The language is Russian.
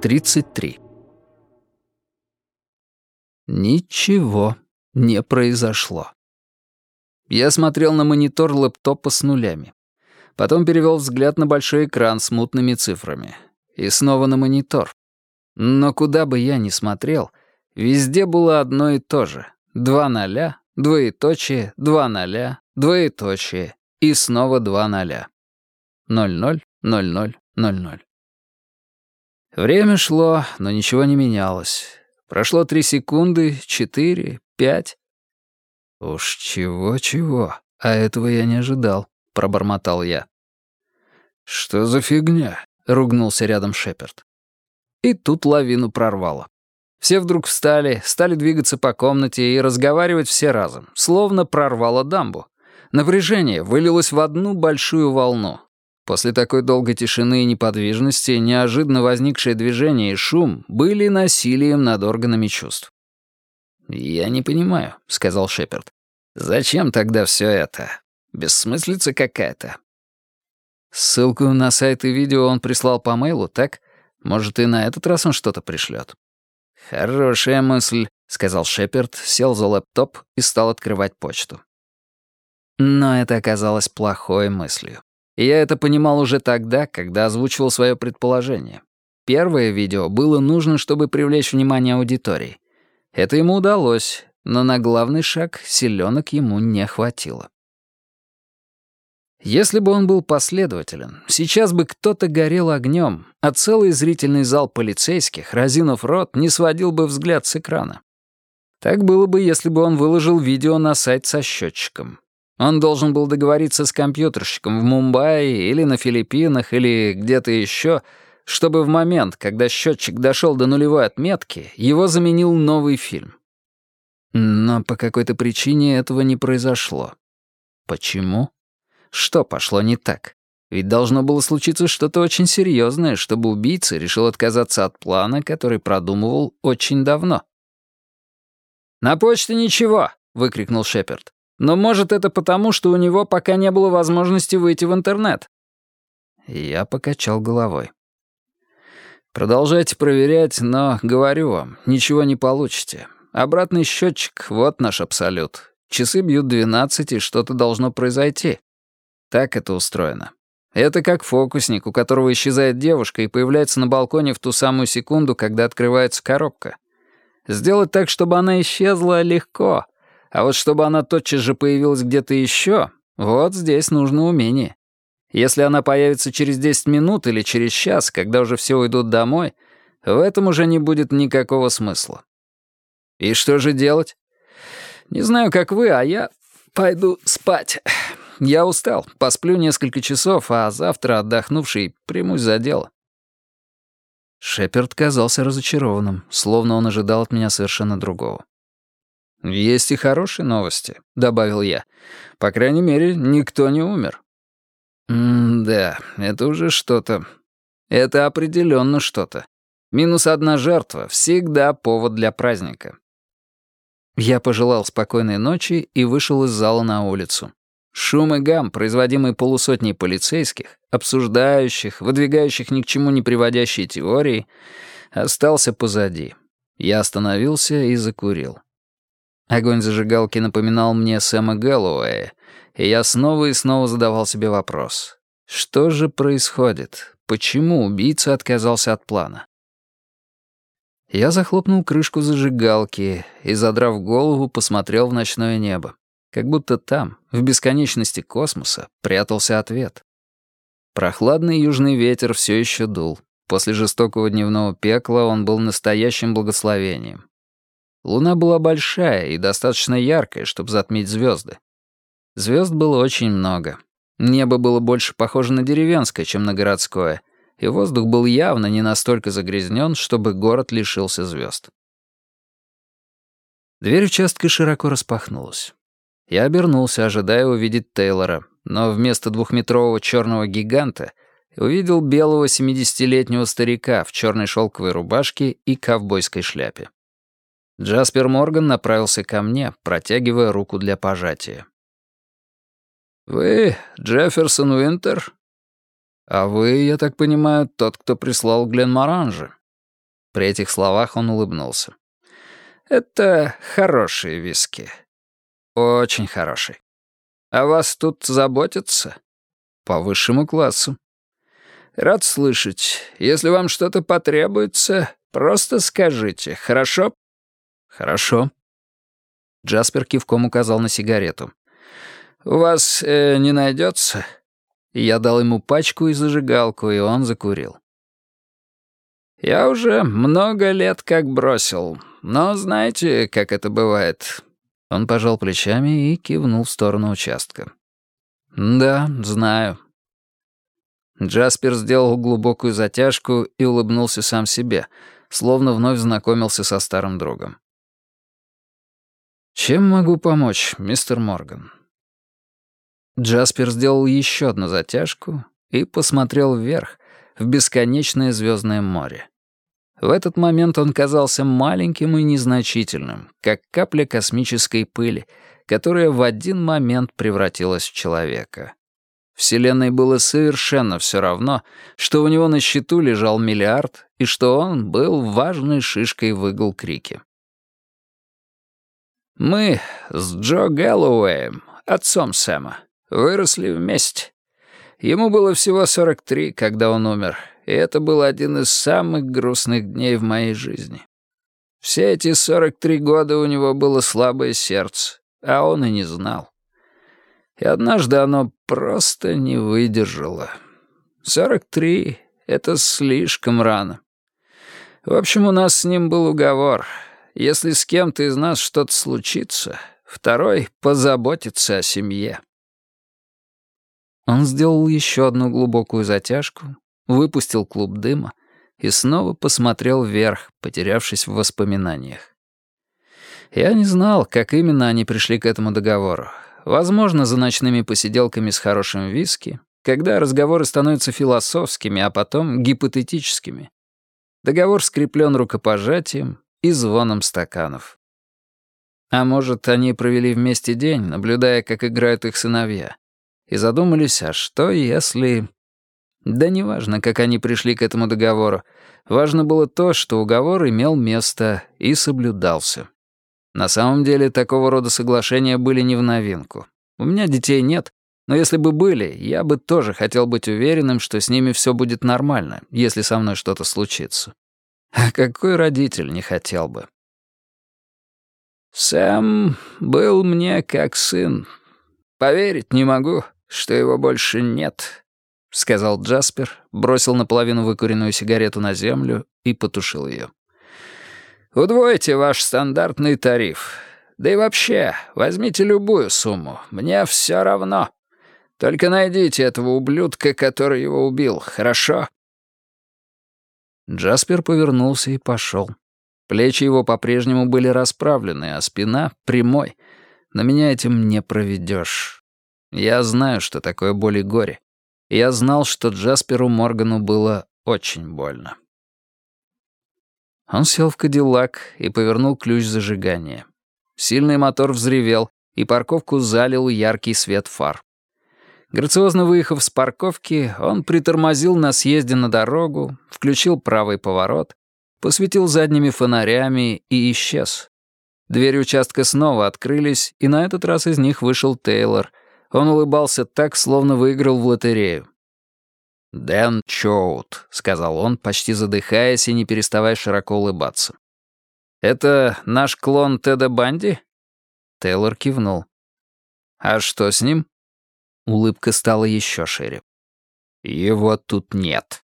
33. Ничего не произошло. Я смотрел на монитор лэптопа с нулями. Потом перевел взгляд на большой экран с мутными цифрами. И снова на монитор. Но куда бы я ни смотрел, везде было одно и то же. Два ноля, двоеточие, два ноля, двоеточие и снова два ноля. Ноль ноль, ноль ноль, ноль ноль. Время шло, но ничего не менялось. Прошло три секунды, четыре, пять. «Уж чего-чего, а этого я не ожидал», — пробормотал я. «Что за фигня?» — ругнулся рядом Шеперд. И тут лавину прорвало. Все вдруг встали, стали двигаться по комнате и разговаривать все разом, словно прорвало дамбу. Напряжение вылилось в одну большую волну. После такой долгой тишины и неподвижности неожиданно возникшее движение и шум были насилием над органами чувств. «Я не понимаю», — сказал Шеперд. «Зачем тогда все это? Бессмыслица какая-то». Ссылку на сайт и видео он прислал по мейлу, так? Может, и на этот раз он что-то пришлет. «Хорошая мысль», — сказал Шеперд, сел за лэптоп и стал открывать почту. Но это оказалось плохой мыслью. Я это понимал уже тогда, когда озвучивал свое предположение. Первое видео было нужно, чтобы привлечь внимание аудитории. Это ему удалось, но на главный шаг силёнок ему не хватило. Если бы он был последователен, сейчас бы кто-то горел огнем, а целый зрительный зал полицейских, разинув рот, не сводил бы взгляд с экрана. Так было бы, если бы он выложил видео на сайт со счетчиком. Он должен был договориться с компьютерщиком в Мумбаи или на Филиппинах или где-то еще, чтобы в момент, когда счетчик дошел до нулевой отметки, его заменил новый фильм. Но по какой-то причине этого не произошло. Почему? Что пошло не так? Ведь должно было случиться что-то очень серьезное, чтобы убийца решил отказаться от плана, который продумывал очень давно. «На почте ничего!» — выкрикнул Шеперд. Но может это потому, что у него пока не было возможности выйти в интернет?» Я покачал головой. «Продолжайте проверять, но, говорю вам, ничего не получите. Обратный счетчик — вот наш абсолют. Часы бьют 12, и что-то должно произойти. Так это устроено. Это как фокусник, у которого исчезает девушка и появляется на балконе в ту самую секунду, когда открывается коробка. Сделать так, чтобы она исчезла, легко — а вот чтобы она тотчас же появилась где-то еще, вот здесь нужно умение. Если она появится через 10 минут или через час, когда уже все уйдут домой, в этом уже не будет никакого смысла. И что же делать? Не знаю, как вы, а я пойду спать. Я устал, посплю несколько часов, а завтра, отдохнувший, примусь за дело. Шеперд казался разочарованным, словно он ожидал от меня совершенно другого. «Есть и хорошие новости», — добавил я. «По крайней мере, никто не умер». «М-да, это уже что-то. Это определенно что-то. Минус одна жертва — всегда повод для праздника». Я пожелал спокойной ночи и вышел из зала на улицу. Шум и гам, производимый полусотней полицейских, обсуждающих, выдвигающих ни к чему не приводящие теории, остался позади. Я остановился и закурил. Огонь зажигалки напоминал мне Сэма Гэллоуэя, и я снова и снова задавал себе вопрос. Что же происходит? Почему убийца отказался от плана? Я захлопнул крышку зажигалки и, задрав голову, посмотрел в ночное небо. Как будто там, в бесконечности космоса, прятался ответ. Прохладный южный ветер все еще дул. После жестокого дневного пекла он был настоящим благословением. Луна была большая и достаточно яркая, чтобы затмить звезды. Звезд было очень много. Небо было больше похоже на деревенское, чем на городское, и воздух был явно не настолько загрязнен, чтобы город лишился звезд. Дверь участка широко распахнулась. Я обернулся, ожидая увидеть Тейлора, но вместо двухметрового черного гиганта увидел белого семидесятилетнего старика в черной шелковой рубашке и ковбойской шляпе. Джаспер Морган направился ко мне, протягивая руку для пожатия. «Вы Джефферсон Уинтер?» «А вы, я так понимаю, тот, кто прислал Глен Моранжи?» При этих словах он улыбнулся. «Это хорошие виски. Очень хороший. А вас тут заботятся?» «По высшему классу». «Рад слышать. Если вам что-то потребуется, просто скажите, хорошо?» «Хорошо». Джаспер кивком указал на сигарету. «У вас э, не найдется?» Я дал ему пачку и зажигалку, и он закурил. «Я уже много лет как бросил, но знаете, как это бывает?» Он пожал плечами и кивнул в сторону участка. «Да, знаю». Джаспер сделал глубокую затяжку и улыбнулся сам себе, словно вновь знакомился со старым другом. «Чем могу помочь, мистер Морган?» Джаспер сделал еще одну затяжку и посмотрел вверх, в бесконечное звездное море. В этот момент он казался маленьким и незначительным, как капля космической пыли, которая в один момент превратилась в человека. Вселенной было совершенно все равно, что у него на счету лежал миллиард и что он был важной шишкой в игл крики. «Мы с Джо Гэллоуэем, отцом Сэма, Выросли вместе. Ему было всего 43, когда он умер, и это был один из самых грустных дней в моей жизни. Все эти 43 года у него было слабое сердце, а он и не знал. И однажды оно просто не выдержало. 43 — это слишком рано. В общем, у нас с ним был уговор. Если с кем-то из нас что-то случится, второй позаботится о семье. Он сделал еще одну глубокую затяжку, выпустил клуб дыма и снова посмотрел вверх, потерявшись в воспоминаниях. Я не знал, как именно они пришли к этому договору. Возможно, за ночными посиделками с хорошим виски, когда разговоры становятся философскими, а потом гипотетическими. Договор скреплен рукопожатием и звоном стаканов. А может, они провели вместе день, наблюдая, как играют их сыновья и задумались, а что если... Да неважно, как они пришли к этому договору. Важно было то, что уговор имел место и соблюдался. На самом деле, такого рода соглашения были не в новинку. У меня детей нет, но если бы были, я бы тоже хотел быть уверенным, что с ними все будет нормально, если со мной что-то случится. А какой родитель не хотел бы? Сэм был мне как сын. Поверить не могу, что его больше нет», — сказал Джаспер, бросил наполовину выкуренную сигарету на землю и потушил ее. «Удвойте ваш стандартный тариф. Да и вообще, возьмите любую сумму, мне все равно. Только найдите этого ублюдка, который его убил, хорошо?» Джаспер повернулся и пошел. Плечи его по-прежнему были расправлены, а спина — прямой. Но меня этим не проведешь. Я знаю, что такое боль и горе. я знал, что Джасперу Моргану было очень больно. Он сел в кадиллак и повернул ключ зажигания. Сильный мотор взревел, и парковку залил яркий свет фар. Грациозно выехав с парковки, он притормозил на съезде на дорогу, включил правый поворот, посветил задними фонарями и исчез. Двери участка снова открылись, и на этот раз из них вышел Тейлор — он улыбался так, словно выиграл в лотерею. «Дэн Чоут», — сказал он, почти задыхаясь и не переставая широко улыбаться. «Это наш клон Теда Банди?» Тейлор кивнул. «А что с ним?» Улыбка стала еще шире. «Его тут нет».